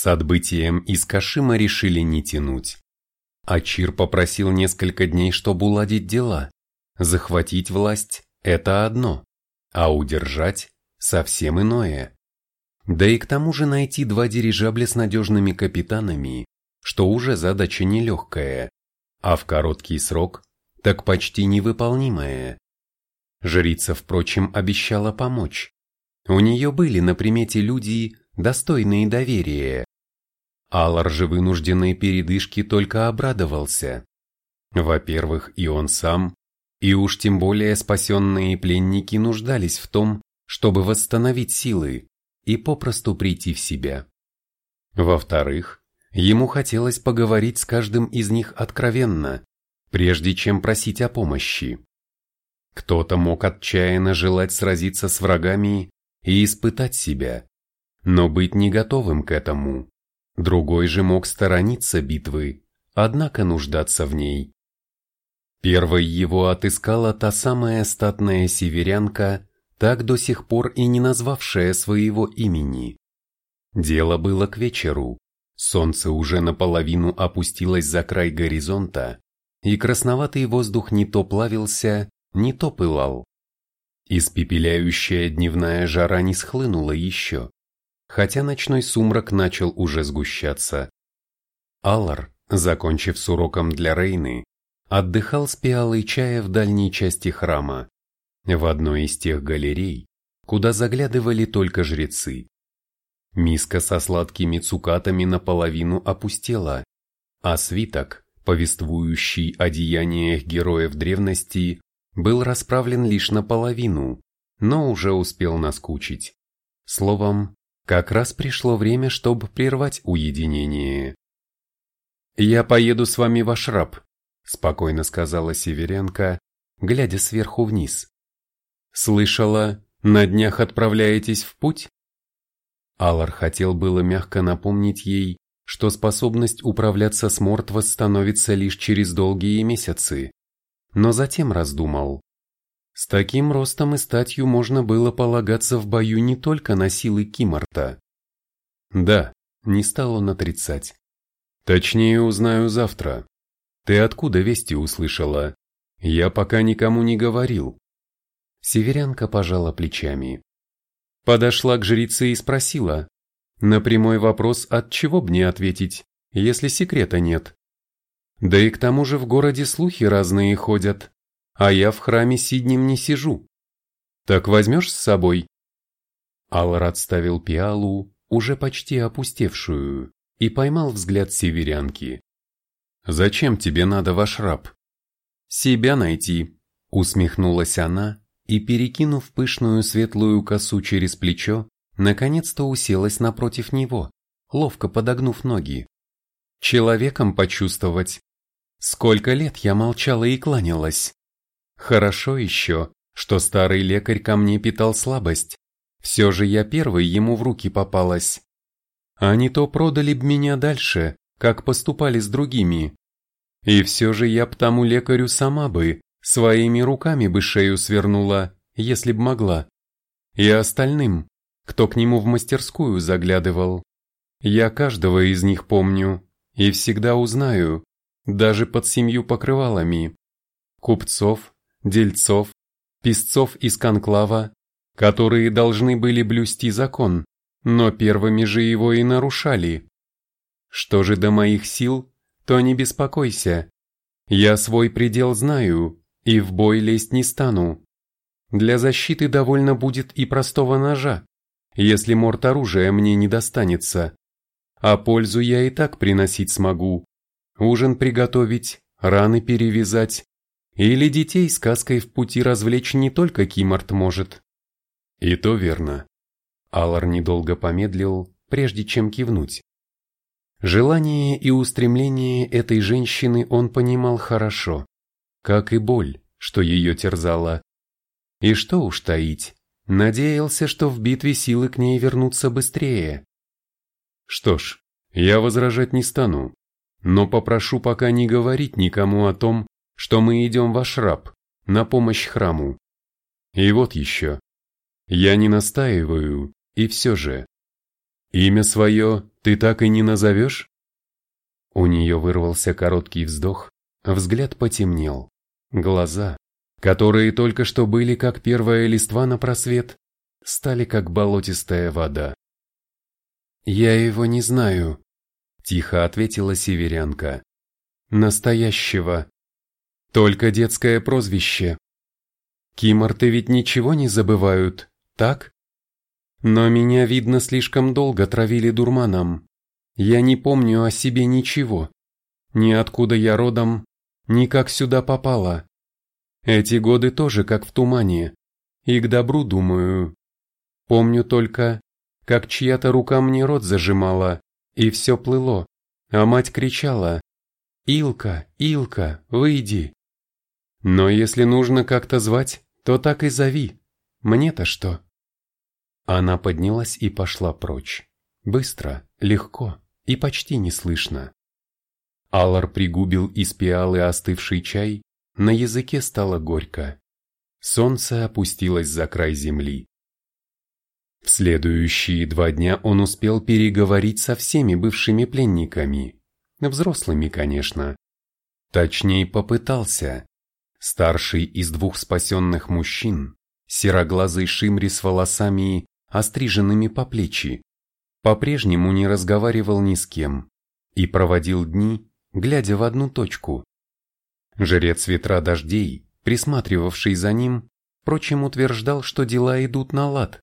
С отбытием из Кашима решили не тянуть. Ачир попросил несколько дней, чтобы уладить дела. Захватить власть – это одно, а удержать – совсем иное. Да и к тому же найти два дирижабля с надежными капитанами, что уже задача нелегкая, а в короткий срок – так почти невыполнимая. Жрица, впрочем, обещала помочь. У нее были на примете люди, достойные доверия. Аллар же вынужденной передышки только обрадовался. Во-первых, и он сам, и уж тем более спасенные пленники нуждались в том, чтобы восстановить силы и попросту прийти в себя. Во-вторых, ему хотелось поговорить с каждым из них откровенно, прежде чем просить о помощи. Кто-то мог отчаянно желать сразиться с врагами и испытать себя, но быть не готовым к этому. Другой же мог сторониться битвы, однако нуждаться в ней. Первой его отыскала та самая статная северянка, так до сих пор и не назвавшая своего имени. Дело было к вечеру, солнце уже наполовину опустилось за край горизонта, и красноватый воздух не то плавился, не то пылал. Испепеляющая дневная жара не схлынула еще, хотя ночной сумрак начал уже сгущаться. Аллар, закончив с уроком для Рейны, отдыхал с пиалой чая в дальней части храма, в одной из тех галерей, куда заглядывали только жрецы. Миска со сладкими цукатами наполовину опустела, а свиток, повествующий о деяниях героев древности, был расправлен лишь наполовину, но уже успел наскучить. Словом, как раз пришло время, чтобы прервать уединение. «Я поеду с вами в Ашраб», — спокойно сказала Северенко, глядя сверху вниз. «Слышала, на днях отправляетесь в путь?» Алар хотел было мягко напомнить ей, что способность управляться с Морт восстановится лишь через долгие месяцы, но затем раздумал. С таким ростом и статью можно было полагаться в бою не только на силы Кимарта. Да, не стал он отрицать. Точнее узнаю завтра. Ты откуда вести услышала? Я пока никому не говорил. Северянка пожала плечами. Подошла к жрице и спросила. На прямой вопрос от чего б не ответить, если секрета нет. Да и к тому же в городе слухи разные ходят а я в храме сиднем не сижу. Так возьмешь с собой?» Аллар отставил пиалу, уже почти опустевшую, и поймал взгляд северянки. «Зачем тебе надо ваш раб?» «Себя найти», — усмехнулась она, и, перекинув пышную светлую косу через плечо, наконец-то уселась напротив него, ловко подогнув ноги. «Человеком почувствовать. Сколько лет я молчала и кланялась. Хорошо еще, что старый лекарь ко мне питал слабость. Все же я первой ему в руки попалась. Не то продали б меня дальше, как поступали с другими. И все же я б тому лекарю сама бы, своими руками бы шею свернула, если б могла. И остальным, кто к нему в мастерскую заглядывал. Я каждого из них помню и всегда узнаю, даже под семью покрывалами. Купцов, дельцов, писцов из конклава, которые должны были блюсти закон, но первыми же его и нарушали. Что же до моих сил, то не беспокойся. Я свой предел знаю и в бой лезть не стану. Для защиты довольно будет и простого ножа, если морт оружия мне не достанется. А пользу я и так приносить смогу. Ужин приготовить, раны перевязать, или детей сказкой в пути развлечь не только Кимарт может. И то верно. Алар недолго помедлил, прежде чем кивнуть. Желание и устремление этой женщины он понимал хорошо, как и боль, что ее терзала. И что уж таить, надеялся, что в битве силы к ней вернутся быстрее. Что ж, я возражать не стану, но попрошу пока не говорить никому о том, что мы идем в Ашраб, на помощь храму. И вот еще. Я не настаиваю, и все же. Имя свое ты так и не назовешь?» У нее вырвался короткий вздох, взгляд потемнел. Глаза, которые только что были как первая листва на просвет, стали как болотистая вода. «Я его не знаю», — тихо ответила северянка. «Настоящего. Только детское прозвище. Киморты ведь ничего не забывают, так? Но меня, видно, слишком долго травили дурманом. Я не помню о себе ничего. Ни откуда я родом, ни как сюда попала. Эти годы тоже как в тумане. И к добру думаю. Помню только, как чья-то рука мне рот зажимала, и все плыло, а мать кричала «Илка, Илка, выйди!» Но если нужно как-то звать, то так и зови. Мне-то что? Она поднялась и пошла прочь. Быстро, легко и почти неслышно. Аллар пригубил из пиалы остывший чай, на языке стало горько. Солнце опустилось за край земли. В следующие два дня он успел переговорить со всеми бывшими пленниками, взрослыми, конечно. Точнее, попытался. Старший из двух спасенных мужчин, сероглазый Шимри с волосами, остриженными по плечи, по-прежнему не разговаривал ни с кем и проводил дни, глядя в одну точку. Жрец ветра дождей, присматривавший за ним, впрочем, утверждал, что дела идут на лад.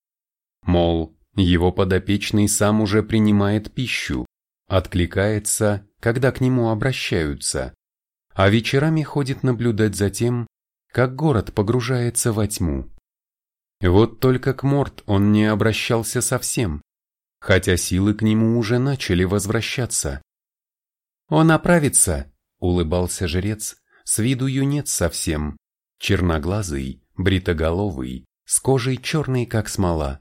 Мол, его подопечный сам уже принимает пищу, откликается, когда к нему обращаются, а вечерами ходит наблюдать за тем, как город погружается во тьму. Вот только к Морт он не обращался совсем, хотя силы к нему уже начали возвращаться. «Он оправится», — улыбался жрец, с виду юнец совсем, черноглазый, бритоголовый, с кожей черной как смола.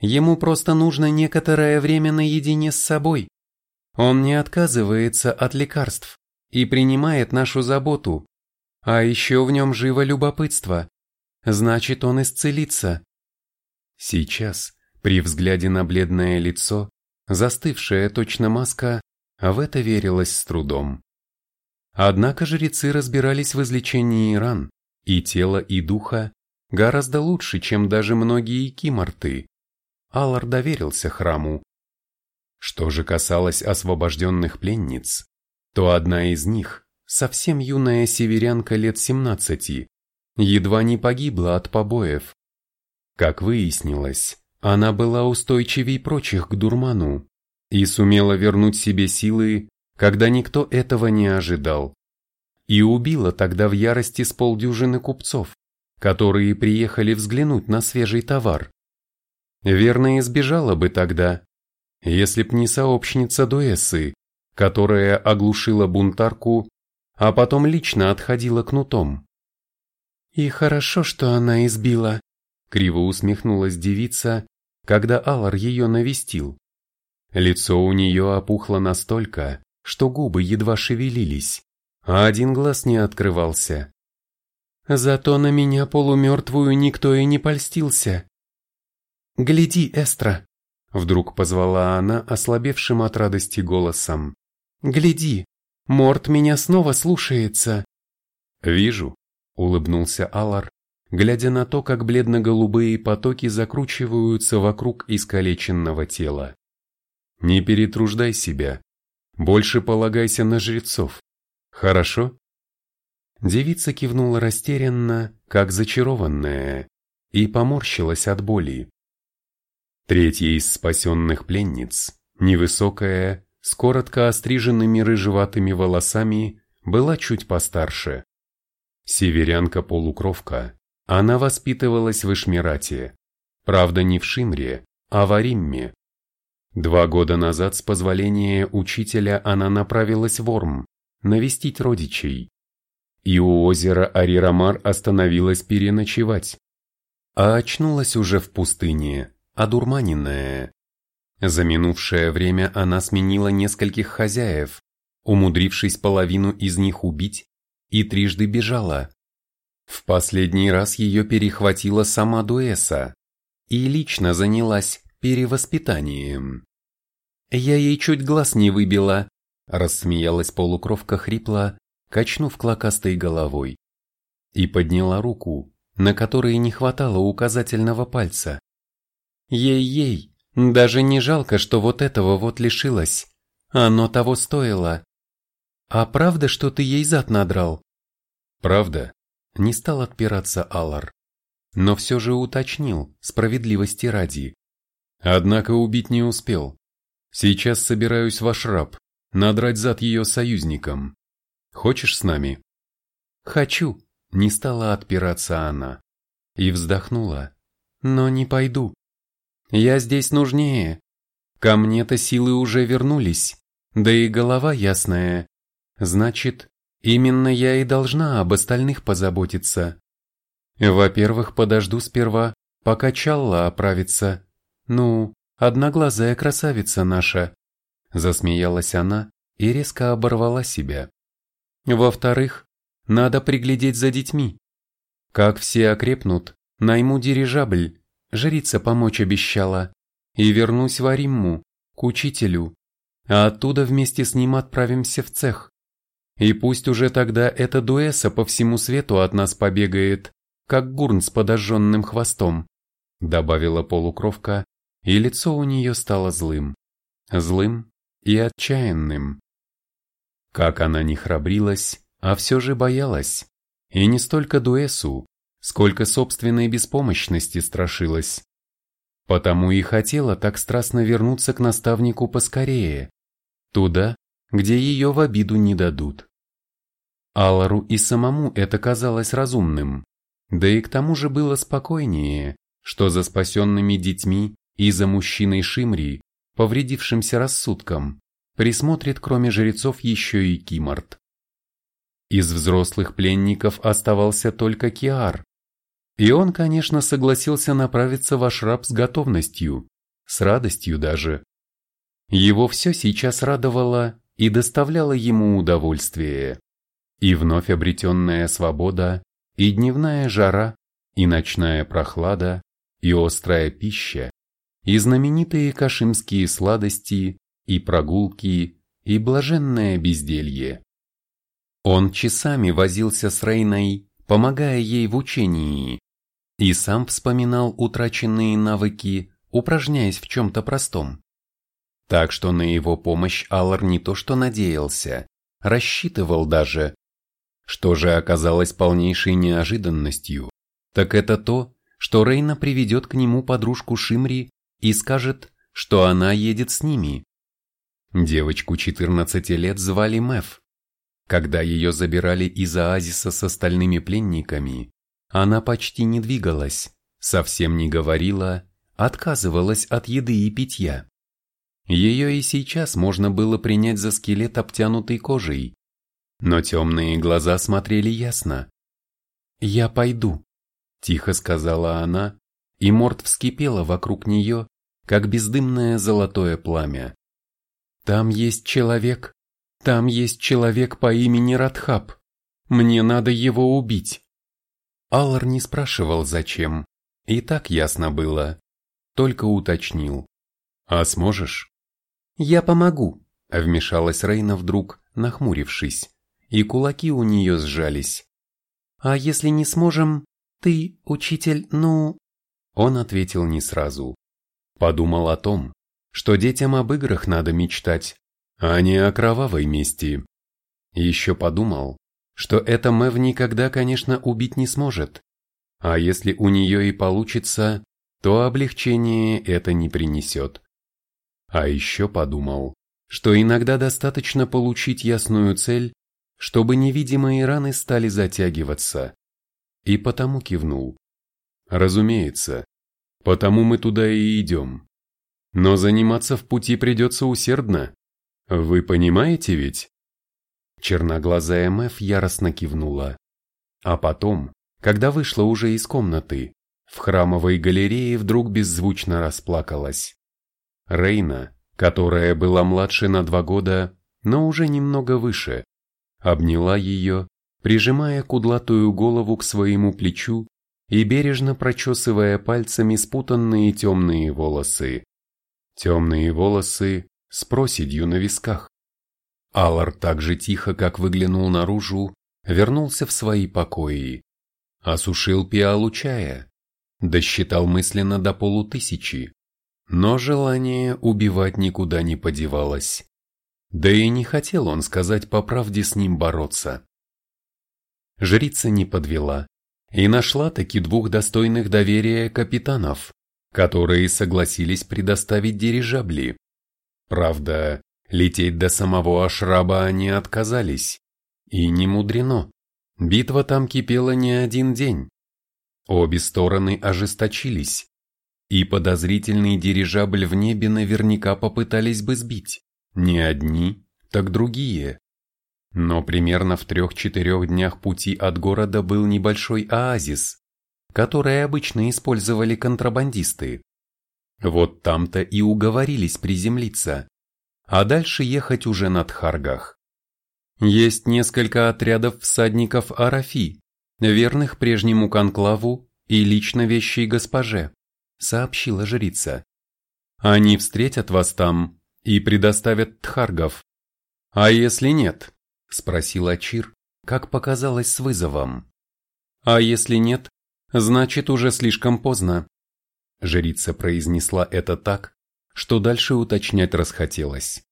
Ему просто нужно некоторое время наедине с собой. Он не отказывается от лекарств и принимает нашу заботу, а еще в нем живо любопытство. Значит, он исцелится. Сейчас, при взгляде на бледное лицо, застывшая точно маска, в это верилось с трудом. Однако жрецы разбирались в излечении ран, и тела, и духа, гораздо лучше, чем даже многие киморты. Аллар доверился храму. Что же касалось освобожденных пленниц, то одна из них, совсем юная северянка лет семнадцати, едва не погибла от побоев. Как выяснилось, она была устойчивей прочих к дурману и сумела вернуть себе силы, когда никто этого не ожидал. И убила тогда в ярости с полдюжины купцов, которые приехали взглянуть на свежий товар. Верно избежала бы тогда, если б не сообщница Дуэссы, которая оглушила бунтарку, а потом лично отходила кнутом. «И хорошо, что она избила», — криво усмехнулась девица, когда Алар ее навестил. Лицо у нее опухло настолько, что губы едва шевелились, а один глаз не открывался. Зато на меня полумертвую никто и не польстился. «Гляди, Эстра!» — вдруг позвала она ослабевшим от радости голосом. «Гляди, Морт меня снова слушается». «Вижу», улыбнулся Алар, глядя на то, как бледно-голубые потоки закручиваются вокруг искалеченного тела. Не перетруждай себя, больше полагайся на жрецов. Хорошо? Девица кивнула растерянно, как зачарованная, и поморщилась от боли. Третья из спасенных пленниц, невысокая, с коротко остриженными рыжеватыми волосами, была чуть постарше. Северянка-полукровка, она воспитывалась в Ишмирате, правда не в Шимре, а в Аримме. Два года назад с позволения учителя она направилась в Орм, навестить родичей. И у озера Арирамар остановилась переночевать. А очнулась уже в пустыне, одурманенная. За минувшее время она сменила нескольких хозяев, умудрившись половину из них убить и трижды бежала. В последний раз ее перехватила сама Дуэса и лично занялась перевоспитанием. Я ей чуть глаз не выбила, рассмеялась полукровка хрипло, качнув клокастой головой. И подняла руку, на которой не хватало указательного пальца. Ей-ей, даже не жалко, что вот этого вот лишилась. Оно того стоило. А правда, что ты ей зад надрал? Правда. Не стал отпираться Алар. Но все же уточнил, справедливости ради. Однако убить не успел. Сейчас собираюсь в Ашраб, надрать зад ее союзникам. Хочешь с нами? Хочу, не стала отпираться она. И вздохнула. Но не пойду. Я здесь нужнее. Ко мне-то силы уже вернулись, да и голова ясная. Значит, именно я и должна об остальных позаботиться. Во-первых, подожду сперва, пока Чалла оправится. Ну, одноглазая красавица наша. Засмеялась она и резко оборвала себя. Во-вторых, надо приглядеть за детьми. Как все окрепнут, найму дирижабль, жрица помочь обещала, и вернусь в Аримму, к учителю, а оттуда вместе с ним отправимся в цех. И пусть уже тогда эта дуэса по всему свету от нас побегает, как гурн с подожженным хвостом, добавила полукровка, и лицо у нее стало злым. Злым и отчаянным. Как она не храбрилась, а все же боялась. И не столько дуэсу, сколько собственной беспомощности страшилась. Потому и хотела так страстно вернуться к наставнику поскорее, туда, где ее в обиду не дадут. Алару и самому это казалось разумным, да и к тому же было спокойнее, что за спасенными детьми и за мужчиной Шимри, повредившимся рассудком, присмотрит кроме жрецов еще и Кимарт. Из взрослых пленников оставался только Киар. И он, конечно, согласился направиться в Ашраб с готовностью, с радостью даже. Его все сейчас радовало и доставляло ему удовольствие. И вновь обретенная свобода, и дневная жара, и ночная прохлада, и острая пища, и знаменитые кашимские сладости, и прогулки, и блаженное безделье. Он часами возился с Рейной, помогая ей в учении, и сам вспоминал утраченные навыки, упражняясь в чем-то простом. Так что на его помощь Аллар не то что надеялся, рассчитывал даже. Что же оказалось полнейшей неожиданностью, так это то, что Рейна приведет к нему подружку Шимри и скажет, что она едет с ними. Девочку 14 лет звали Мэв, когда ее забирали из оазиса с остальными пленниками, она почти не двигалась, совсем не говорила, отказывалась от еды и питья. Ее и сейчас можно было принять за скелет, обтянутый кожей, но темные глаза смотрели ясно. «Я пойду», – тихо сказала она, и морд вскипела вокруг нее, как бездымное золотое пламя. «Там есть человек, там есть человек по имени Радхаб. Мне надо его убить. Аллар не спрашивал, зачем. И так ясно было. Только уточнил. А сможешь? Я помогу, вмешалась Рейна вдруг, нахмурившись, и кулаки у нее сжались. А если не сможем, ты, учитель, ну... Он ответил не сразу. Подумал о том, что детям об играх надо мечтать, а не о кровавой мести. Еще подумал, что эта Мэв никогда, конечно, убить не сможет, а если у нее и получится, то облегчение это не принесет. А еще подумал, что иногда достаточно получить ясную цель, чтобы невидимые раны стали затягиваться. И потому кивнул. Разумеется, потому мы туда и идем. Но заниматься в пути придется усердно. Вы понимаете ведь? Черноглазая Мэф яростно кивнула. А потом, когда вышла уже из комнаты, в храмовой галерее вдруг беззвучно расплакалась. Рейна, которая была младше на два года, но уже немного выше, обняла ее, прижимая кудлатую голову к своему плечу и бережно прочесывая пальцами спутанные темные волосы. Темные волосы, с проседью на висках. Аллар так же тихо, как выглянул наружу, вернулся в свои покои. Осушил пиалу чая, досчитал мысленно до полутысячи, но желание убивать никуда не подевалось. Да и не хотел он сказать по правде с ним бороться. Жрица не подвела и нашла таки двух достойных доверия капитанов, которые согласились предоставить дирижабли. Правда, лететь до самого Ашраба они отказались. И не мудрено. Битва там кипела не один день. Обе стороны ожесточились, и подозрительный дирижабль в небе наверняка попытались бы сбить. Не одни, так другие. Но примерно в трех-четырех днях пути от города был небольшой оазис, который обычно использовали контрабандисты. Вот там-то и уговорились приземлиться, а дальше ехать уже на Тхаргах. Есть несколько отрядов всадников Арафи, верных прежнему конклаву и лично вещей госпоже, сообщила жрица. Они встретят вас там и предоставят Тхаргов. А если нет? Спросил Ачир, как показалось с вызовом. А если нет, значит уже слишком поздно. Жрица произнесла это так, что дальше уточнять расхотелось.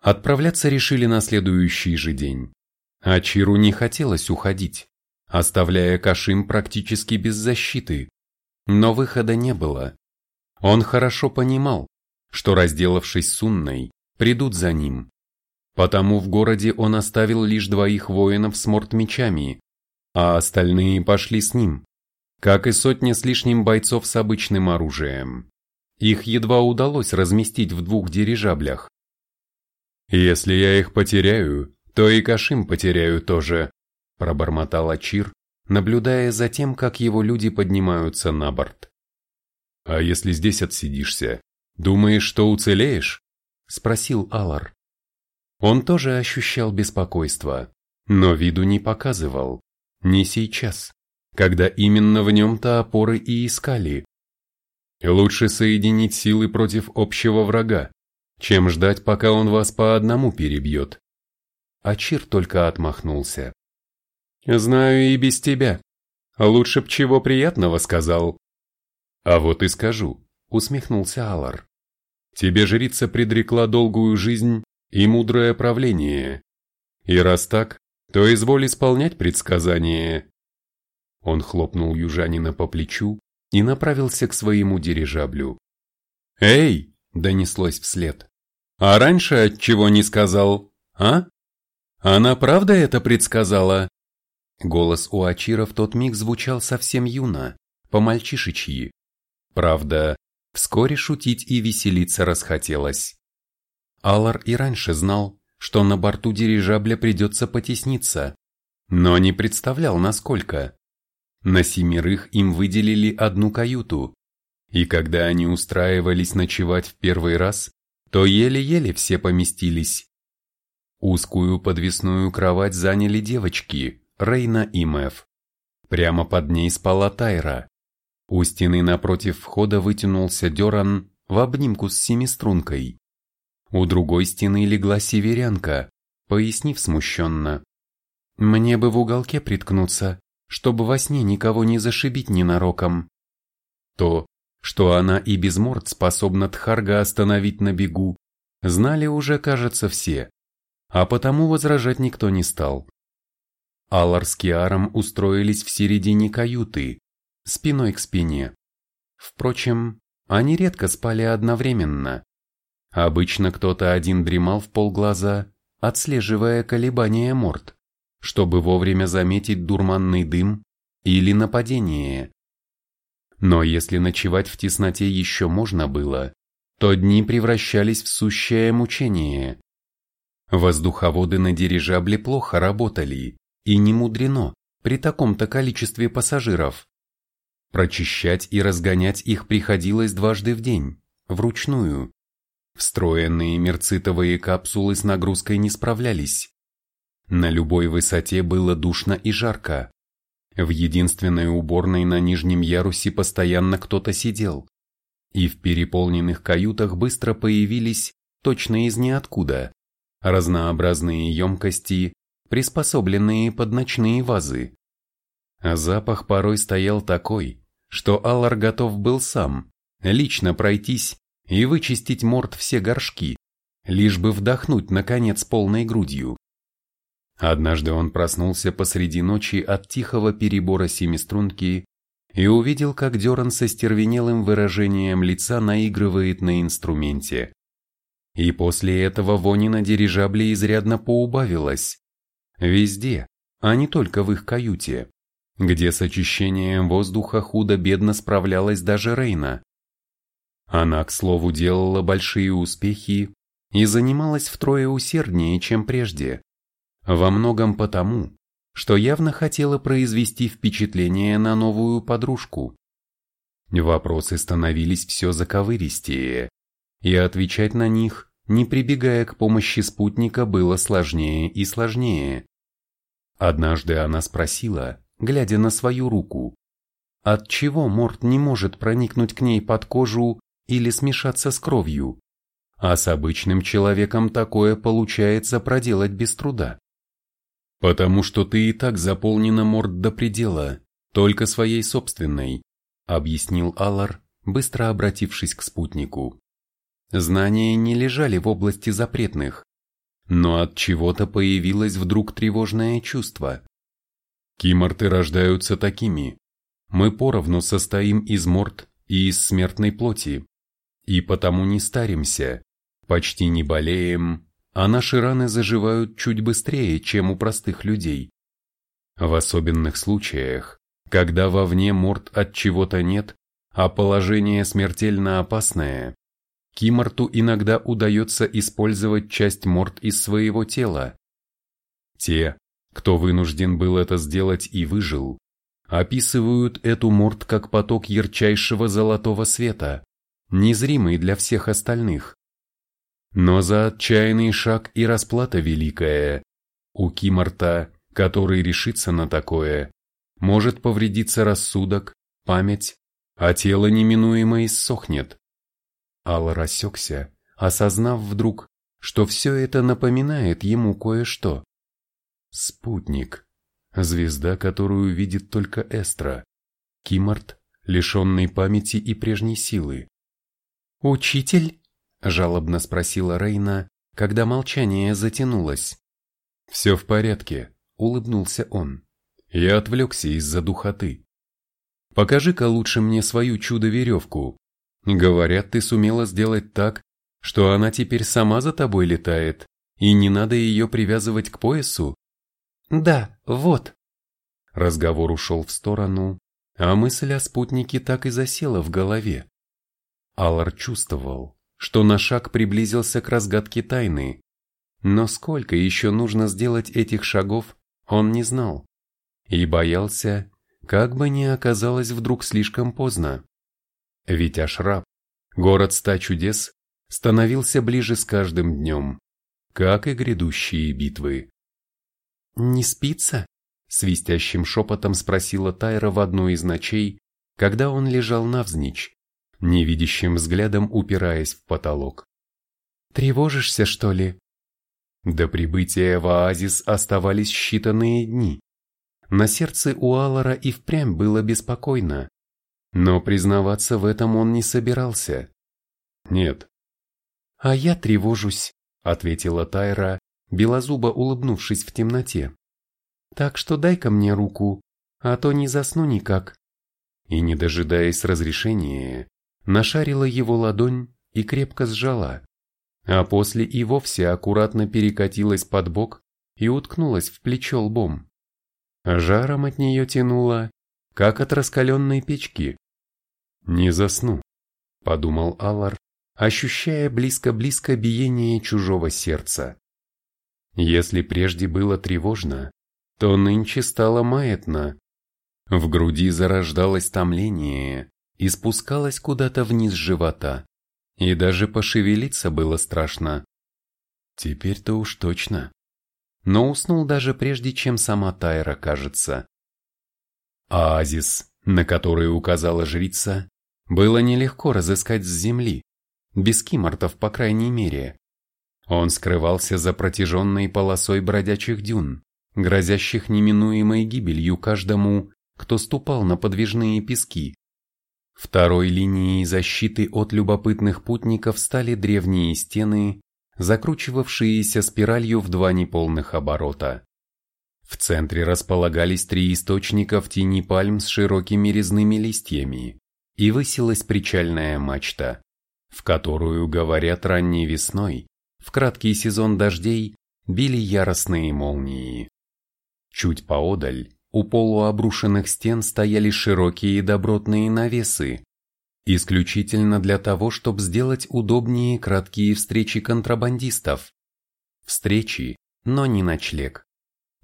Отправляться решили на следующий же день. Ачиру не хотелось уходить, оставляя Кашим практически без защиты. Но выхода не было. Он хорошо понимал, что разделавшись с Унной, придут за ним. Потому в городе он оставил лишь двоих воинов с мортмечами, а остальные пошли с ним, как и сотня с лишним бойцов с обычным оружием. Их едва удалось разместить в двух дирижаблях. «Если я их потеряю, то и Кашим потеряю тоже», – пробормотал Ачир, наблюдая за тем, как его люди поднимаются на борт. «А если здесь отсидишься, думаешь, что уцелеешь?» – спросил Алар. Он тоже ощущал беспокойство, но виду не показывал. Не сейчас, когда именно в нем-то опоры и искали. Лучше соединить силы против общего врага, чем ждать, пока он вас по одному перебьет. Ачир только отмахнулся. Знаю и без тебя. Лучше б чего приятного сказал. А вот и скажу, усмехнулся Алар. Тебе жрица предрекла долгую жизнь и мудрое правление. И раз так, то изволь исполнять предсказание. Он хлопнул южанина по плечу и направился к своему дирижаблю. «Эй!» – донеслось вслед. «А раньше от чего не сказал, а? Она правда это предсказала?» Голос у Ачира в тот миг звучал совсем юно, по-мальчишечьи. Правда, вскоре шутить и веселиться расхотелось. Алар и раньше знал, что на борту дирижабля придется потесниться, но не представлял, насколько. На семерых им выделили одну каюту, и когда они устраивались ночевать в первый раз, то еле-еле все поместились. Узкую подвесную кровать заняли девочки, Рейна и Мэв. Прямо под ней спала Тайра. У стены напротив входа вытянулся Деран в обнимку с семистрункой. У другой стены легла северянка, пояснив смущенно. «Мне бы в уголке приткнуться, чтобы во сне никого не зашибить ненароком». То, что она и без морд способна Тхарга остановить на бегу, знали уже, кажется, все, а потому возражать никто не стал. Аллар с Киаром устроились в середине каюты, спиной к спине. Впрочем, они редко спали одновременно. Обычно кто-то один дремал в полглаза, отслеживая колебания морд, чтобы вовремя заметить дурманный дым или нападение. Но если ночевать в тесноте еще можно было, то дни превращались в сущее мучение. Воздуховоды на дирижабле плохо работали, и не мудрено при таком-то количестве пассажиров. Прочищать и разгонять их приходилось дважды в день, вручную. Встроенные мерцитовые капсулы с нагрузкой не справлялись. На любой высоте было душно и жарко. В единственной уборной на нижнем ярусе постоянно кто-то сидел. И в переполненных каютах быстро появились точно из ниоткуда, разнообразные емкости, приспособленные под ночные вазы. А запах порой стоял такой, что Аллар готов был сам, лично пройтись и вычистить морд все горшки, лишь бы вдохнуть, наконец, полной грудью. Однажды он проснулся посреди ночи от тихого перебора семиструнки и увидел, как Деран со стервенелым выражением лица наигрывает на инструменте. И после этого вони на дирижабле изрядно поубавилась. Везде, а не только в их каюте, где с очищением воздуха худо-бедно справлялась даже Рейна. Она, к слову, делала большие успехи и занималась втрое усерднее, чем прежде. Во многом потому, что явно хотела произвести впечатление на новую подружку. Вопросы становились все заковыристее, и отвечать на них, не прибегая к помощи спутника, было сложнее и сложнее. Однажды она спросила, глядя на свою руку, от чего Морт не может проникнуть к ней под кожу или смешаться с кровью, а с обычным человеком такое получается проделать без труда. «Потому что ты и так заполнена морд до предела, только своей собственной», объяснил Аллар, быстро обратившись к спутнику. Знания не лежали в области запретных, но от чего-то появилось вдруг тревожное чувство. Киморты рождаются такими. Мы поровну состоим из морд и из смертной плоти, и потому не старимся, почти не болеем, а наши раны заживают чуть быстрее, чем у простых людей. В особенных случаях, когда вовне морд от чего-то нет, а положение смертельно опасное, Киморту иногда удается использовать часть морд из своего тела. Те, кто вынужден был это сделать и выжил, описывают эту морд как поток ярчайшего золотого света, незримый для всех остальных. Но за отчаянный шаг и расплата великая. У Кимарта, который решится на такое, может повредиться рассудок, память, а тело неминуемо иссохнет. Алла рассекся, осознав вдруг, что все это напоминает ему кое-что. Спутник. Звезда, которую видит только Эстра. Кимарт, лишенный памяти и прежней силы. «Учитель?» Жалобно спросила Рейна, когда молчание затянулось. «Все в порядке», — улыбнулся он. «Я отвлекся из-за духоты. Покажи-ка лучше мне свою чудо-веревку. Говорят, ты сумела сделать так, что она теперь сама за тобой летает, и не надо ее привязывать к поясу». «Да, вот». Разговор ушел в сторону, а мысль о спутнике так и засела в голове. Аллар чувствовал, что на шаг приблизился к разгадке тайны. Но сколько еще нужно сделать этих шагов, он не знал. И боялся, как бы ни оказалось вдруг слишком поздно. Ведь Ашраб, город ста чудес, становился ближе с каждым днем, как и грядущие битвы. «Не спится?» — свистящим шепотом спросила Тайра в одну из ночей, когда он лежал навзничь, невидящим взглядом упираясь в потолок. «Тревожишься, что ли?» До прибытия в оазис оставались считанные дни. На сердце у Аллара и впрямь было беспокойно. Но признаваться в этом он не собирался. «Нет». «А я тревожусь», — ответила Тайра, белозубо улыбнувшись в темноте. «Так что дай-ка мне руку, а то не засну никак». И не дожидаясь разрешения, нашарила его ладонь и крепко сжала, а после и вовсе аккуратно перекатилась под бок и уткнулась в плечо лбом. Жаром от нее тянуло, как от раскаленной печки. «Не засну», — подумал Аллар, ощущая близко-близко биение чужого сердца. Если прежде было тревожно, то нынче стало маятно. В груди зарождалось томление, и спускалась куда-то вниз живота, и даже пошевелиться было страшно. Теперь-то уж точно. Но уснул даже прежде, чем сама Тайра, кажется. Оазис, на который указала жрица, было нелегко разыскать с земли, без кимортов, по крайней мере, Он скрывался за протяженной полосой бродячих дюн, грозящих неминуемой гибелью каждому, кто ступал на подвижные пески. Второй линией защиты от любопытных путников стали древние стены, закручивавшиеся спиралью в два неполных оборота. В центре располагались три источника в тени пальм с широкими резными листьями, и высилась причальная мачта, в которую, говорят, ранней весной, в краткий сезон дождей, били яростные молнии. Чуть поодаль, у полуобрушенных стен стояли широкие добротные навесы, исключительно для того, чтобы сделать удобнее краткие встречи контрабандистов. Встречи, но не ночлег.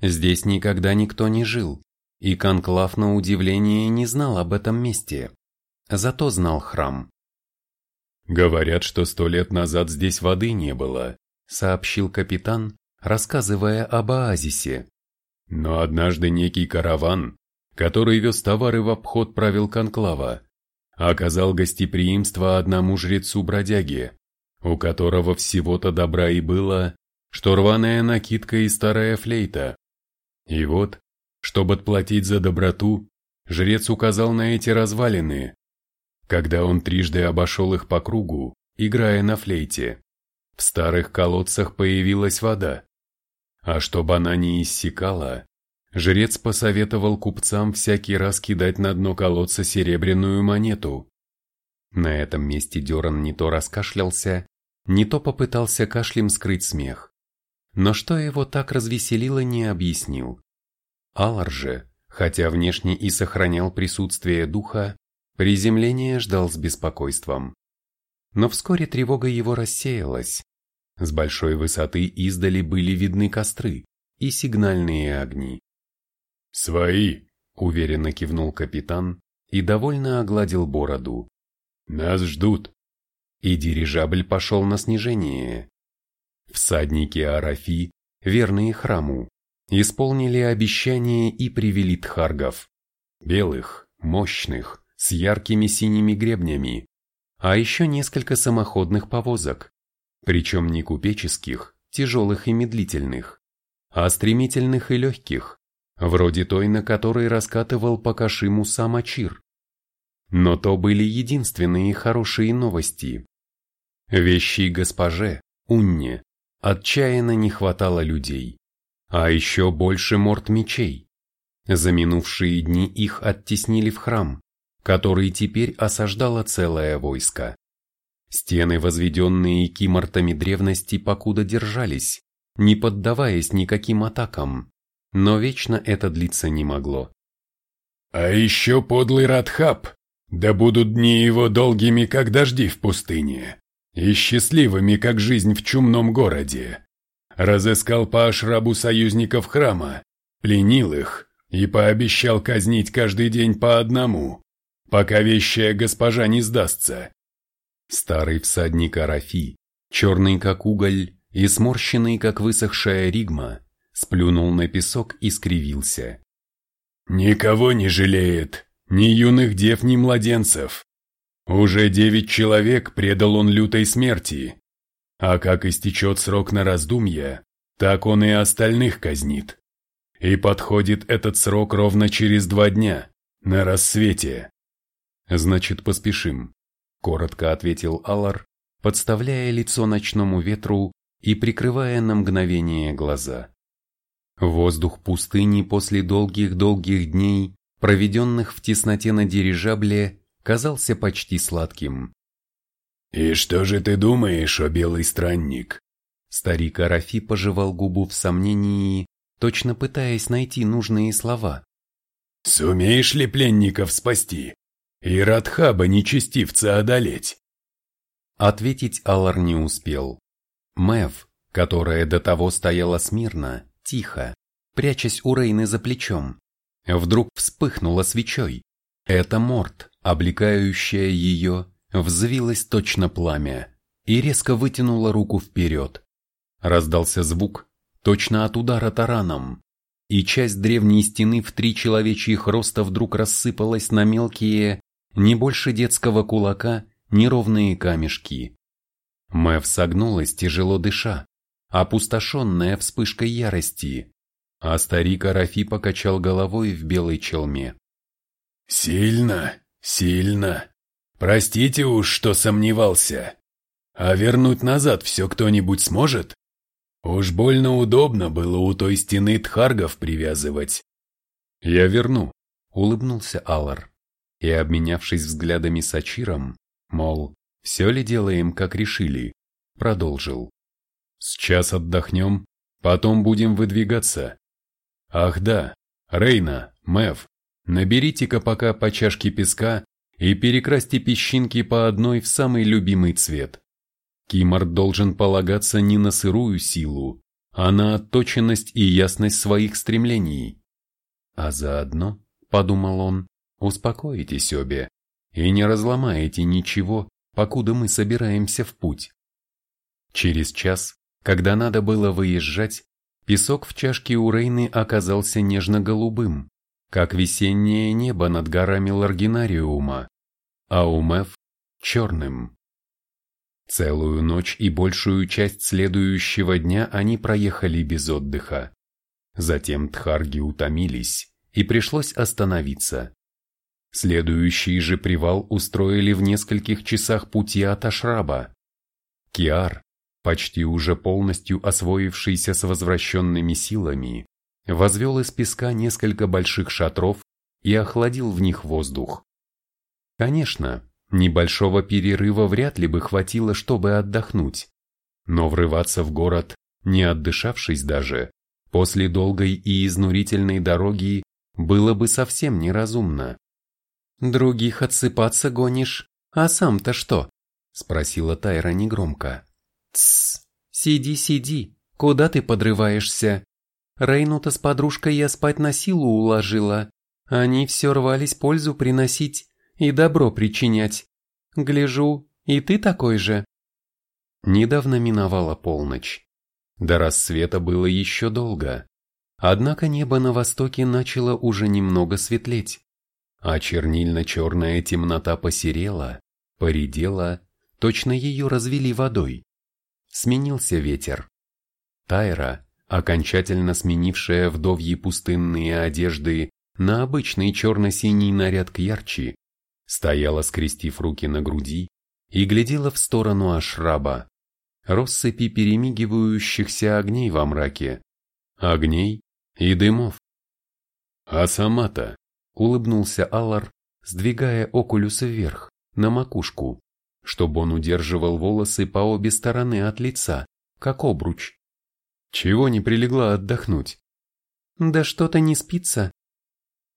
Здесь никогда никто не жил, и Конклав на удивление не знал об этом месте. Зато знал храм. «Говорят, что сто лет назад здесь воды не было», сообщил капитан, рассказывая об оазисе. Но однажды некий караван, который вез товары в обход правил конклава, оказал гостеприимство одному жрецу-бродяге, у которого всего-то добра и было, что рваная накидка и старая флейта. И вот, чтобы отплатить за доброту, жрец указал на эти развалины. Когда он трижды обошел их по кругу, играя на флейте, в старых колодцах появилась вода. А чтобы она не иссякала, жрец посоветовал купцам всякий раз кидать на дно колодца серебряную монету. На этом месте Деран не то раскашлялся, не то попытался кашлем скрыть смех. Но что его так развеселило, не объяснил. Алар же, хотя внешне и сохранял присутствие духа, приземление ждал с беспокойством. Но вскоре тревога его рассеялась, с большой высоты издали были видны костры и сигнальные огни. «Свои!» – уверенно кивнул капитан и довольно огладил бороду. «Нас ждут!» И дирижабль пошел на снижение. Всадники Арафи, верные храму, исполнили обещание и привели тхаргов. Белых, мощных, с яркими синими гребнями, а еще несколько самоходных повозок, причем не купеческих, тяжелых и медлительных, а стремительных и легких, вроде той, на которой раскатывал по Кашиму сам Ачир. Но то были единственные хорошие новости. Вещей госпоже, Унне, отчаянно не хватало людей, а еще больше морд мечей. За минувшие дни их оттеснили в храм, который теперь осаждало целое войско. Стены, возведенные кимортами древности, покуда держались, не поддаваясь никаким атакам, но вечно это длиться не могло. «А еще подлый Радхаб, да будут дни его долгими, как дожди в пустыне, и счастливыми, как жизнь в чумном городе. Разыскал по ашрабу союзников храма, пленил их и пообещал казнить каждый день по одному, пока вещая госпожа не сдастся. Старый всадник Арафи, черный как уголь и сморщенный как высохшая ригма, сплюнул на песок и скривился. «Никого не жалеет, ни юных дев, ни младенцев. Уже девять человек предал он лютой смерти, а как истечет срок на раздумья, так он и остальных казнит. И подходит этот срок ровно через два дня, на рассвете. Значит, поспешим. Коротко ответил Алар, подставляя лицо ночному ветру и прикрывая на мгновение глаза. Воздух пустыни после долгих-долгих дней, проведенных в тесноте на дирижабле, казался почти сладким. «И что же ты думаешь, о белый странник?» Старик Арафи пожевал губу в сомнении, точно пытаясь найти нужные слова. «Сумеешь ли пленников спасти?» И Радхаба нечестивца одолеть? Ответить Аллар не успел. Мэв, которая до того стояла смирно, тихо, прячась у Рейны за плечом, вдруг вспыхнула свечой. Это морд, облекающая ее, взвилась точно пламя и резко вытянула руку вперед. Раздался звук, точно от удара тараном, и часть древней стены в три человечьих роста вдруг рассыпалась на мелкие, не больше детского кулака, неровные камешки. Мэв согнулась, тяжело дыша, опустошенная вспышкой ярости, а старик Арафи покачал головой в белой челме. «Сильно, сильно. Простите уж, что сомневался. А вернуть назад все кто-нибудь сможет? Уж больно удобно было у той стены тхаргов привязывать». «Я верну», — улыбнулся Аллар. И, обменявшись взглядами с Ачиром, мол, все ли делаем, как решили, продолжил. Сейчас отдохнем, потом будем выдвигаться. Ах да, Рейна, Мэв, наберите-ка пока по чашке песка и перекрасьте песчинки по одной в самый любимый цвет. Кимар должен полагаться не на сырую силу, а на отточенность и ясность своих стремлений. А заодно, подумал он, успокойтесь обе и не разломаете ничего, покуда мы собираемся в путь. Через час когда надо было выезжать, песок в чашке у Рейны оказался нежно-голубым, как весеннее небо над горами Ларгинариума, а у Мэв – черным. Целую ночь и большую часть следующего дня они проехали без отдыха. Затем тхарги утомились, и пришлось остановиться. Следующий же привал устроили в нескольких часах пути от Ашраба. Киар, почти уже полностью освоившийся с возвращенными силами, возвел из песка несколько больших шатров и охладил в них воздух. Конечно, небольшого перерыва вряд ли бы хватило, чтобы отдохнуть, но врываться в город, не отдышавшись даже, после долгой и изнурительной дороги, было бы совсем неразумно. «Других отсыпаться гонишь, а сам-то что?» – спросила Тайра негромко. Тссс, сиди, сиди, куда ты подрываешься? Рейну-то с подружкой я спать на силу уложила. Они все рвались пользу приносить и добро причинять. Гляжу, и ты такой же. Недавно миновала полночь. До рассвета было еще долго. Однако небо на востоке начало уже немного светлеть, а чернильно-черная темнота посерела, поредела, точно ее развели водой. Сменился ветер. Тайра, окончательно сменившая вдовьи пустынные одежды на обычный черно-синий наряд к ярче, стояла, скрестив руки на груди, и глядела в сторону Ашраба, россыпи перемигивающихся огней во мраке, огней и дымов. «А сама-то?» — улыбнулся Аллар, сдвигая окулюс вверх, на макушку чтобы он удерживал волосы по обе стороны от лица, как обруч. Чего не прилегла отдохнуть? Да что-то не спится.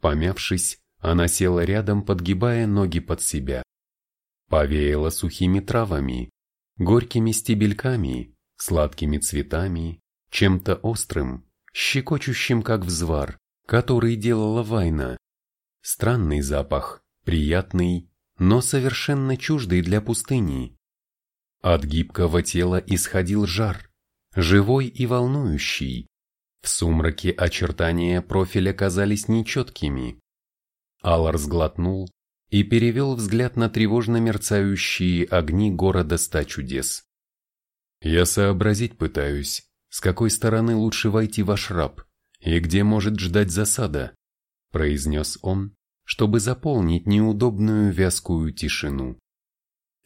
Помявшись, она села рядом, подгибая ноги под себя. Повеяла сухими травами, горькими стебельками, сладкими цветами, чем-то острым, щекочущим, как взвар, который делала Вайна. Странный запах, приятный, но совершенно чуждый для пустыни. От гибкого тела исходил жар, живой и волнующий. В сумраке очертания профиля казались нечеткими. Аллар сглотнул и перевел взгляд на тревожно мерцающие огни города ста чудес. «Я сообразить пытаюсь, с какой стороны лучше войти в ашраб и где может ждать засада», произнес он, чтобы заполнить неудобную вязкую тишину.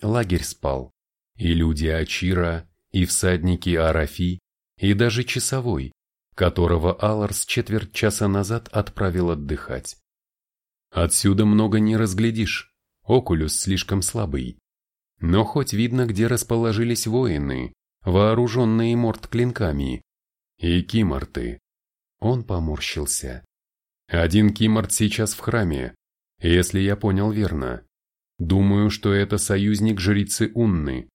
Лагерь спал, и люди Ачира, и всадники Арафи, и даже часовой, которого Алларс четверть часа назад отправил отдыхать. Отсюда много не разглядишь, окулюс слишком слабый. Но хоть видно, где расположились воины, вооруженные морд-клинками, и киморты. Он поморщился. Один Кимарт сейчас в храме, если я понял верно. Думаю, что это союзник жрицы Унны.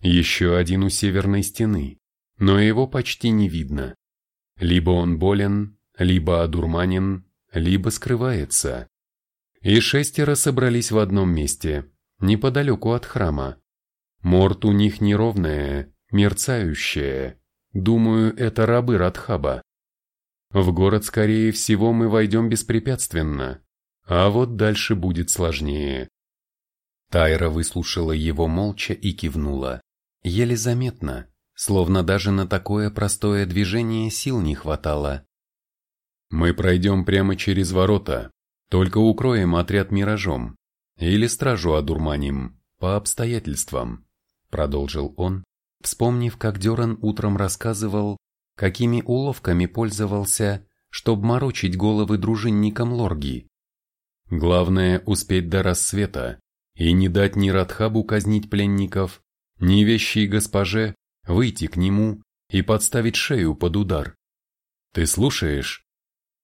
Еще один у северной стены, но его почти не видно. Либо он болен, либо одурманен, либо скрывается. И шестеро собрались в одном месте, неподалеку от храма. Морт у них неровная, мерцающая. Думаю, это рабы Радхаба. В город, скорее всего, мы войдем беспрепятственно, а вот дальше будет сложнее. Тайра выслушала его молча и кивнула, еле заметно, словно даже на такое простое движение сил не хватало. «Мы пройдем прямо через ворота, только укроем отряд миражом, или стражу одурманим, по обстоятельствам», продолжил он, вспомнив, как Деран утром рассказывал, какими уловками пользовался, чтобы морочить головы дружинникам Лорги. Главное успеть до рассвета и не дать ни Радхабу казнить пленников, ни вещей госпоже выйти к нему и подставить шею под удар. Ты слушаешь?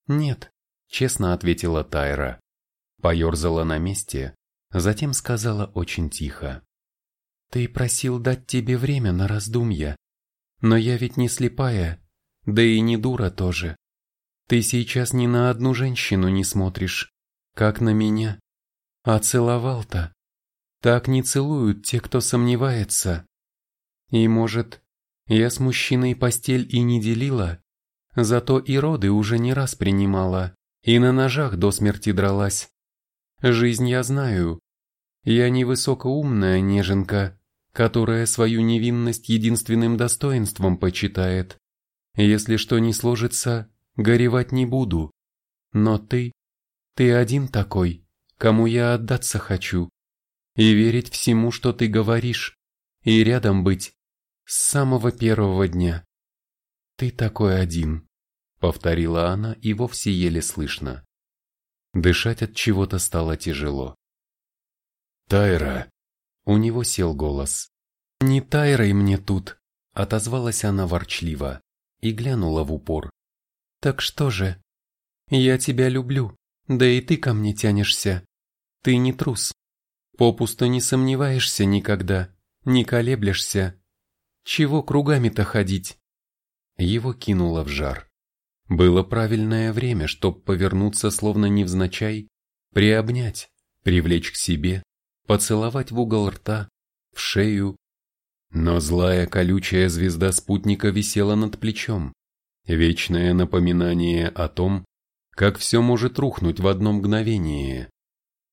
Нет, честно ответила Тайра. Поерзала на месте, затем сказала очень тихо. Ты просил дать тебе время на раздумья, но я ведь не слепая, да и не дура тоже. Ты сейчас ни на одну женщину не смотришь, как на меня. А целовал-то. Так не целуют те, кто сомневается. И может, я с мужчиной постель и не делила, зато и роды уже не раз принимала, и на ножах до смерти дралась. Жизнь я знаю. Я не высокоумная неженка, которая свою невинность единственным достоинством почитает. Если что не сложится, горевать не буду. Но ты, ты один такой, кому я отдаться хочу. И верить всему, что ты говоришь, и рядом быть, с самого первого дня. Ты такой один, повторила она и вовсе еле слышно. Дышать от чего-то стало тяжело. Тайра. У него сел голос. Не Тайрой мне тут, отозвалась она ворчливо и глянула в упор. Так что же? Я тебя люблю, да и ты ко мне тянешься. Ты не трус. Попусту не сомневаешься никогда, не колеблешься, чего кругами-то ходить? Его кинуло в жар. Было правильное время, чтоб повернуться словно невзначай, приобнять, привлечь к себе, поцеловать в угол рта, в шею. Но злая колючая звезда спутника висела над плечом. Вечное напоминание о том, как все может рухнуть в одно мгновение.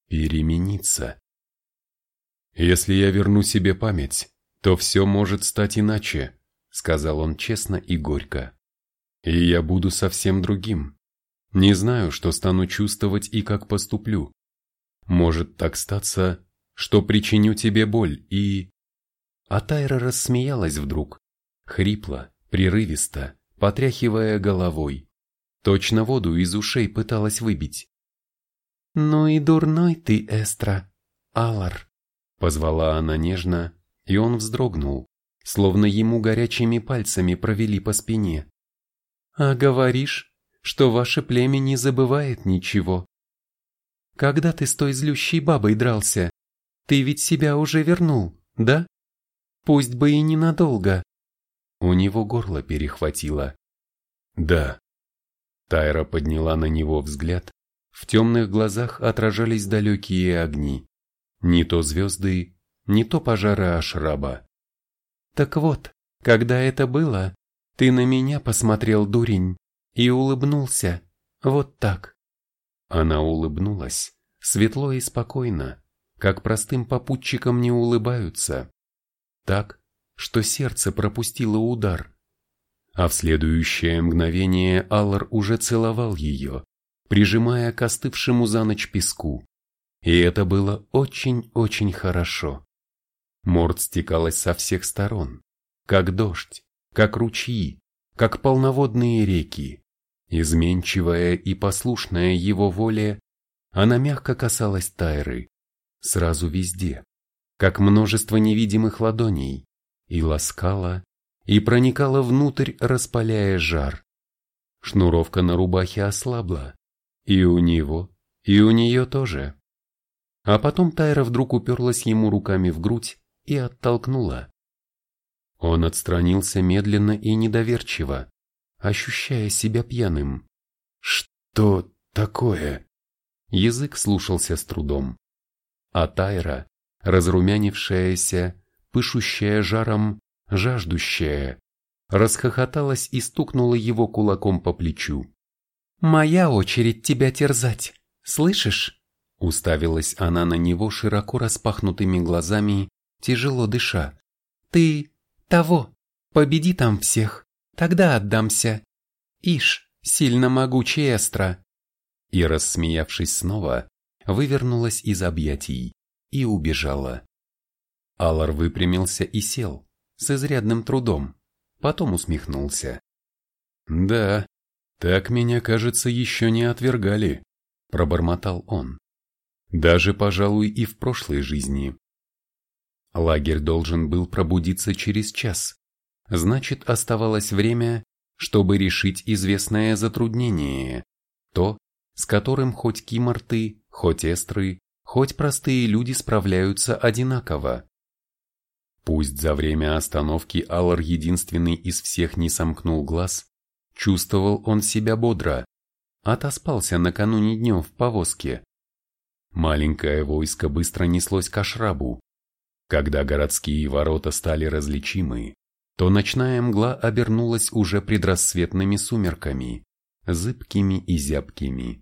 Перемениться. Если я верну себе память, то все может стать иначе, сказал он честно и горько. И я буду совсем другим. Не знаю, что стану чувствовать и как поступлю. Может так статься, что причиню тебе боль и... А Тайра рассмеялась вдруг, хрипло, прерывисто, потряхивая головой. Точно воду из ушей пыталась выбить. «Ну и дурной ты, Эстра, Алар», — позвала она нежно, и он вздрогнул, словно ему горячими пальцами провели по спине. «А говоришь, что ваше племя не забывает ничего. Когда ты с той злющей бабой дрался, ты ведь себя уже вернул, да? Пусть бы и ненадолго». У него горло перехватило. «Да». Тайра подняла на него взгляд, в темных глазах отражались далекие огни. Не то звезды, не то пожары Ашраба. Так вот, когда это было, ты на меня посмотрел, дурень, и улыбнулся, вот так. Она улыбнулась, светло и спокойно, как простым попутчикам не улыбаются. Так, что сердце пропустило удар. А в следующее мгновение Аллар уже целовал ее, прижимая к остывшему за ночь песку. И это было очень-очень хорошо. Морд стекалась со всех сторон, как дождь, как ручьи, как полноводные реки. Изменчивая и послушная его воле, она мягко касалась Тайры, сразу везде, как множество невидимых ладоней, и ласкала, и проникала внутрь, распаляя жар. Шнуровка на рубахе ослабла, и у него, и у нее тоже. А потом Тайра вдруг уперлась ему руками в грудь и оттолкнула. Он отстранился медленно и недоверчиво, ощущая себя пьяным. «Что такое?» Язык слушался с трудом. А Тайра, разрумянившаяся, пышущая жаром, жаждущая, расхохоталась и стукнула его кулаком по плечу. «Моя очередь тебя терзать, слышишь?» Уставилась она на него широко распахнутыми глазами тяжело дыша. «Ты того, победи там всех, тогда отдамся. Ишь, сильно могучий Эстра. И, рассмеявшись снова, вывернулась из объятий и убежала. Алар выпрямился и сел, с изрядным трудом, потом усмехнулся. «Да, так меня, кажется, еще не отвергали», — пробормотал он. «Даже, пожалуй, и в прошлой жизни». Лагерь должен был пробудиться через час. Значит, оставалось время, чтобы решить известное затруднение. То, с которым хоть киморты, хоть эстры, хоть простые люди справляются одинаково. Пусть за время остановки Аллар единственный из всех не сомкнул глаз, чувствовал он себя бодро, отоспался накануне днем в повозке. Маленькое войско быстро неслось к Ашрабу. Когда городские ворота стали различимы, то ночная мгла обернулась уже предрассветными сумерками, зыбкими и зябкими.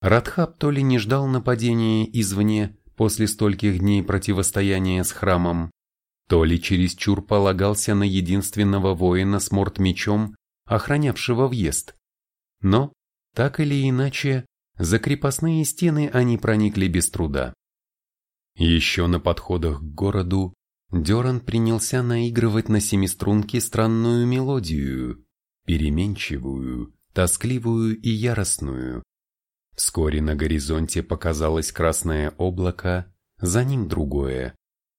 Радхаб то ли не ждал нападения извне после стольких дней противостояния с храмом, то ли чересчур полагался на единственного воина с морт-мечом, охранявшего въезд. Но, так или иначе, за крепостные стены они проникли без труда. Еще на подходах к городу Деран принялся наигрывать на семиструнке странную мелодию, переменчивую, тоскливую и яростную. Вскоре на горизонте показалось красное облако, за ним другое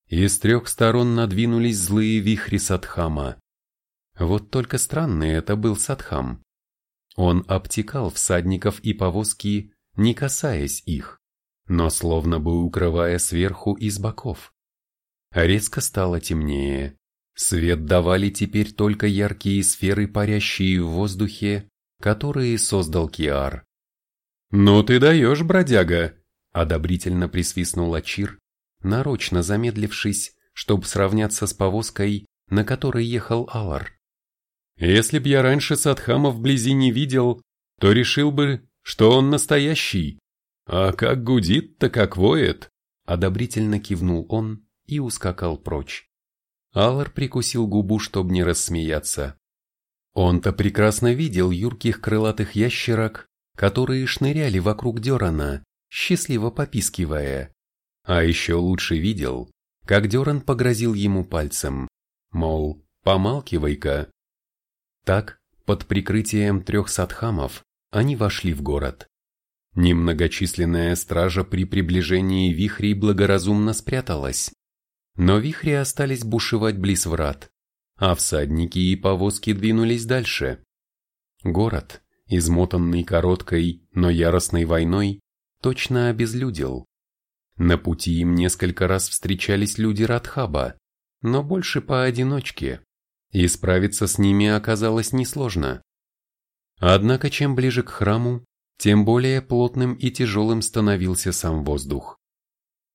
и с трех сторон надвинулись злые вихри Садхама. Вот только странный это был Садхам. Он обтекал всадников и повозки, не касаясь их, но словно бы укрывая сверху и с боков. Резко стало темнее. Свет давали теперь только яркие сферы, парящие в воздухе, которые создал Киар. «Ну ты даешь, бродяга!» – одобрительно присвистнул Ачир, нарочно замедлившись, чтобы сравняться с повозкой, на которой ехал Алар. Если б я раньше Садхама вблизи не видел, то решил бы, что он настоящий. А как гудит-то, как воет. Одобрительно кивнул он и ускакал прочь. Алар прикусил губу, чтобы не рассмеяться. Он-то прекрасно видел юрких крылатых ящерок, которые шныряли вокруг Дерана, счастливо попискивая. А еще лучше видел, как Деран погрозил ему пальцем, мол, помалкивай-ка. Так, под прикрытием трех садхамов, они вошли в город. Немногочисленная стража при приближении вихрей благоразумно спряталась. Но вихри остались бушевать близ врат, а всадники и повозки двинулись дальше. Город, измотанный короткой, но яростной войной, точно обезлюдил. На пути им несколько раз встречались люди Радхаба, но больше поодиночке, и справиться с ними оказалось несложно. Однако чем ближе к храму, тем более плотным и тяжелым становился сам воздух.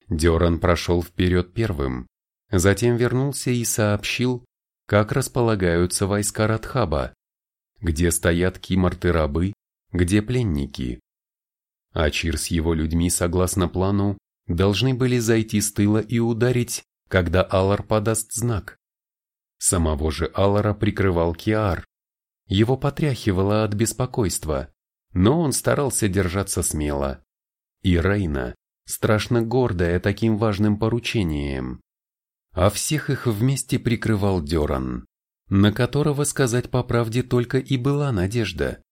Деран прошел вперед первым, затем вернулся и сообщил, как располагаются войска Радхаба, где стоят киморты-рабы, где пленники. Ачир с его людьми, согласно плану, должны были зайти с тыла и ударить, когда Алар подаст знак. Самого же Алара прикрывал Киар. Его потряхивало от беспокойства, но он старался держаться смело. И Рейна, страшно гордая таким важным поручением. А всех их вместе прикрывал Деран, на которого сказать по правде только и была надежда.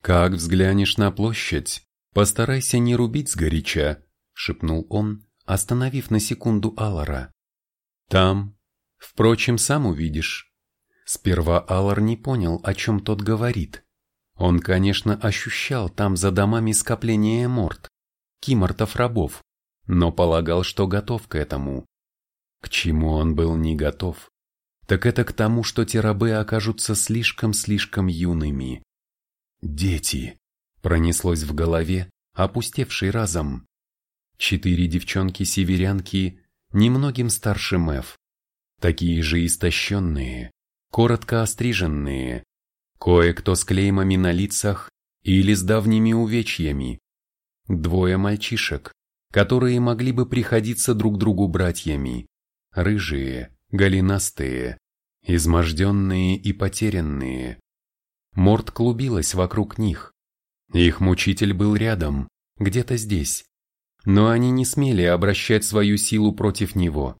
Как взглянешь на площадь, постарайся не рубить сгоряча, шепнул он, остановив на секунду Алара. Там, впрочем, сам увидишь. Сперва Алар не понял, о чем тот говорит. Он, конечно, ощущал там за домами скопление морд, кимортов-рабов, но полагал, что готов к этому. К чему он был не готов? Так это к тому, что те рабы окажутся слишком-слишком юными. «Дети!» — пронеслось в голове, опустевший разом. Четыре девчонки-северянки, немногим старше Мэв. Такие же истощенные, коротко остриженные, кое-кто с клеймами на лицах или с давними увечьями. Двое мальчишек, которые могли бы приходиться друг другу братьями. Рыжие, голенастые, изможденные и потерянные. Морд клубилась вокруг них. Их мучитель был рядом, где-то здесь. Но они не смели обращать свою силу против него.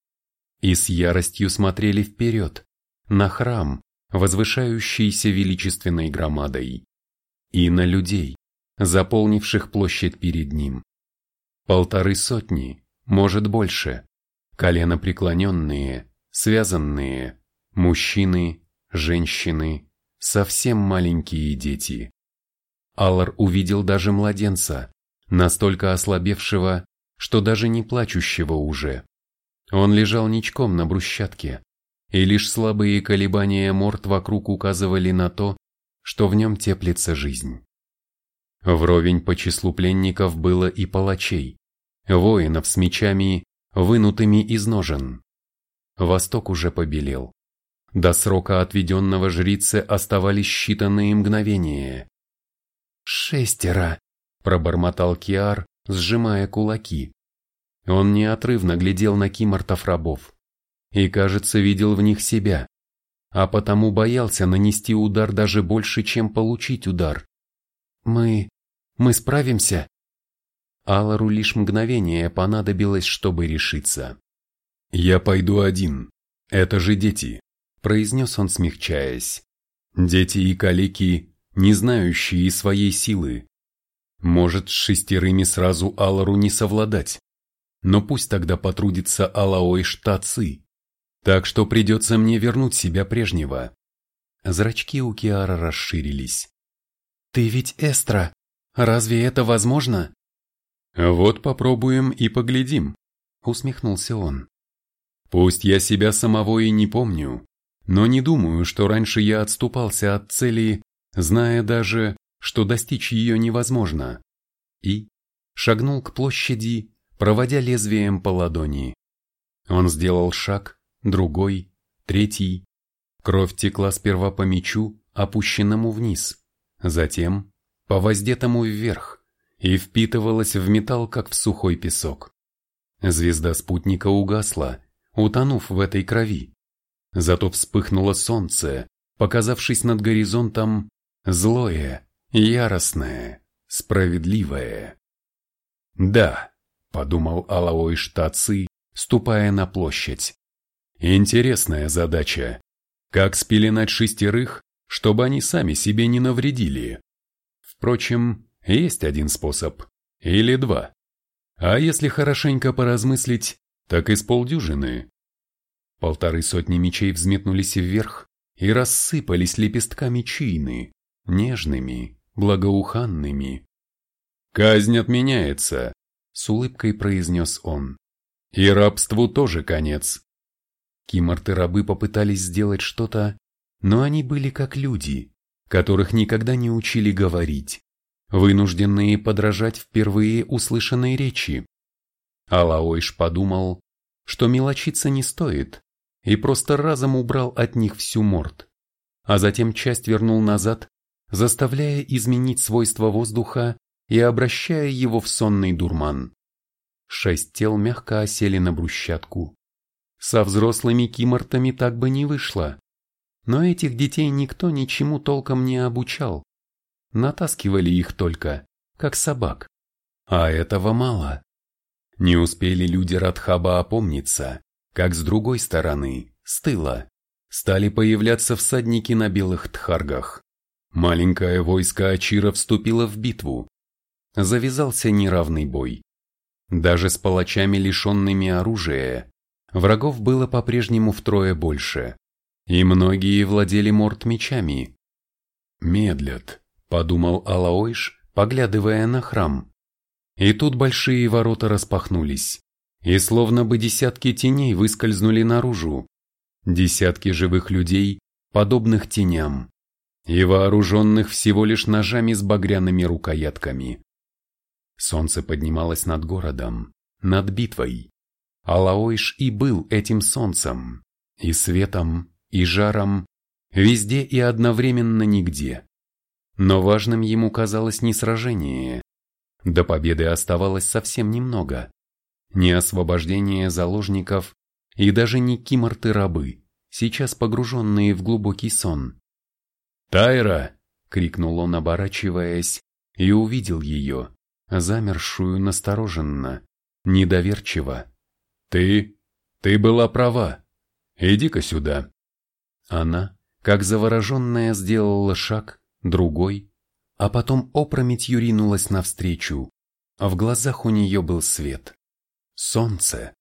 И с яростью смотрели вперед, на храм, возвышающийся величественной громадой. И на людей, заполнивших площадь перед ним. Полторы сотни, может больше. Колено преклоненные, связанные, мужчины, женщины, совсем маленькие дети. Аллар увидел даже младенца, настолько ослабевшего, что даже не плачущего уже. Он лежал ничком на брусчатке, и лишь слабые колебания морд вокруг указывали на то, что в нем теплится жизнь. Вровень по числу пленников было и палачей, воинов с мечами, вынутыми из ножен. Восток уже побелел. До срока отведенного жрице оставались считанные мгновения. «Шестеро!» – пробормотал Киар, сжимая кулаки. Он неотрывно глядел на кимортов рабов и, кажется, видел в них себя, а потому боялся нанести удар даже больше, чем получить удар. «Мы... мы справимся?» Алару лишь мгновение понадобилось, чтобы решиться. «Я пойду один. Это же дети», – произнес он, смягчаясь. «Дети и калеки, не знающие своей силы. Может, с шестерыми сразу Алару не совладать. Но пусть тогда потрудится Алаой Штацы. Так что придется мне вернуть себя прежнего». Зрачки у Киара расширились. «Ты ведь Эстра. Разве это возможно?» «Вот попробуем и поглядим», — усмехнулся он. «Пусть я себя самого и не помню, но не думаю, что раньше я отступался от цели, зная даже, что достичь ее невозможно». И шагнул к площади, проводя лезвием по ладони. Он сделал шаг, другой, третий. Кровь текла сперва по мечу, опущенному вниз, затем по воздетому вверх и впитывалась в металл, как в сухой песок. Звезда спутника угасла, утонув в этой крови. Зато вспыхнуло солнце, показавшись над горизонтом злое, яростное, справедливое. «Да», — подумал Алаой Штаци, ступая на площадь. «Интересная задача. Как спеленать шестерых, чтобы они сами себе не навредили?» Впрочем, есть один способ. Или два. А если хорошенько поразмыслить, так и с полдюжины. Полторы сотни мечей взметнулись вверх и рассыпались лепестками чины, нежными, благоуханными. «Казнь отменяется», — с улыбкой произнес он. «И рабству тоже конец». Киморты-рабы попытались сделать что-то, но они были как люди, которых никогда не учили говорить вынужденные подражать впервые услышанной речи. Алаойш подумал, что мелочиться не стоит, и просто разом убрал от них всю морд, а затем часть вернул назад, заставляя изменить свойства воздуха и обращая его в сонный дурман. Шесть тел мягко осели на брусчатку. Со взрослыми кимортами так бы не вышло. Но этих детей никто ничему толком не обучал натаскивали их только, как собак. А этого мало. Не успели люди Радхаба опомниться, как с другой стороны, с тыла, стали появляться всадники на белых тхаргах. Маленькое войско Ачира вступило в битву. Завязался неравный бой. Даже с палачами, лишенными оружия, врагов было по-прежнему втрое больше, и многие владели морд мечами. Медлят, подумал Алаойш, поглядывая на храм. И тут большие ворота распахнулись, и словно бы десятки теней выскользнули наружу. Десятки живых людей, подобных теням, и вооруженных всего лишь ножами с багряными рукоятками. Солнце поднималось над городом, над битвой. Алаойш и был этим солнцем, и светом, и жаром, везде и одновременно нигде. Но важным ему казалось не сражение. До победы оставалось совсем немного. Не освобождение заложников и даже не киморты-рабы, сейчас погруженные в глубокий сон. «Тайра!» — крикнул он, оборачиваясь, и увидел ее, замершую настороженно, недоверчиво. «Ты? Ты была права. Иди-ка сюда». Она, как завороженная, сделала шаг, другой, а потом опрометью ринулась навстречу, в глазах у нее был свет. Солнце.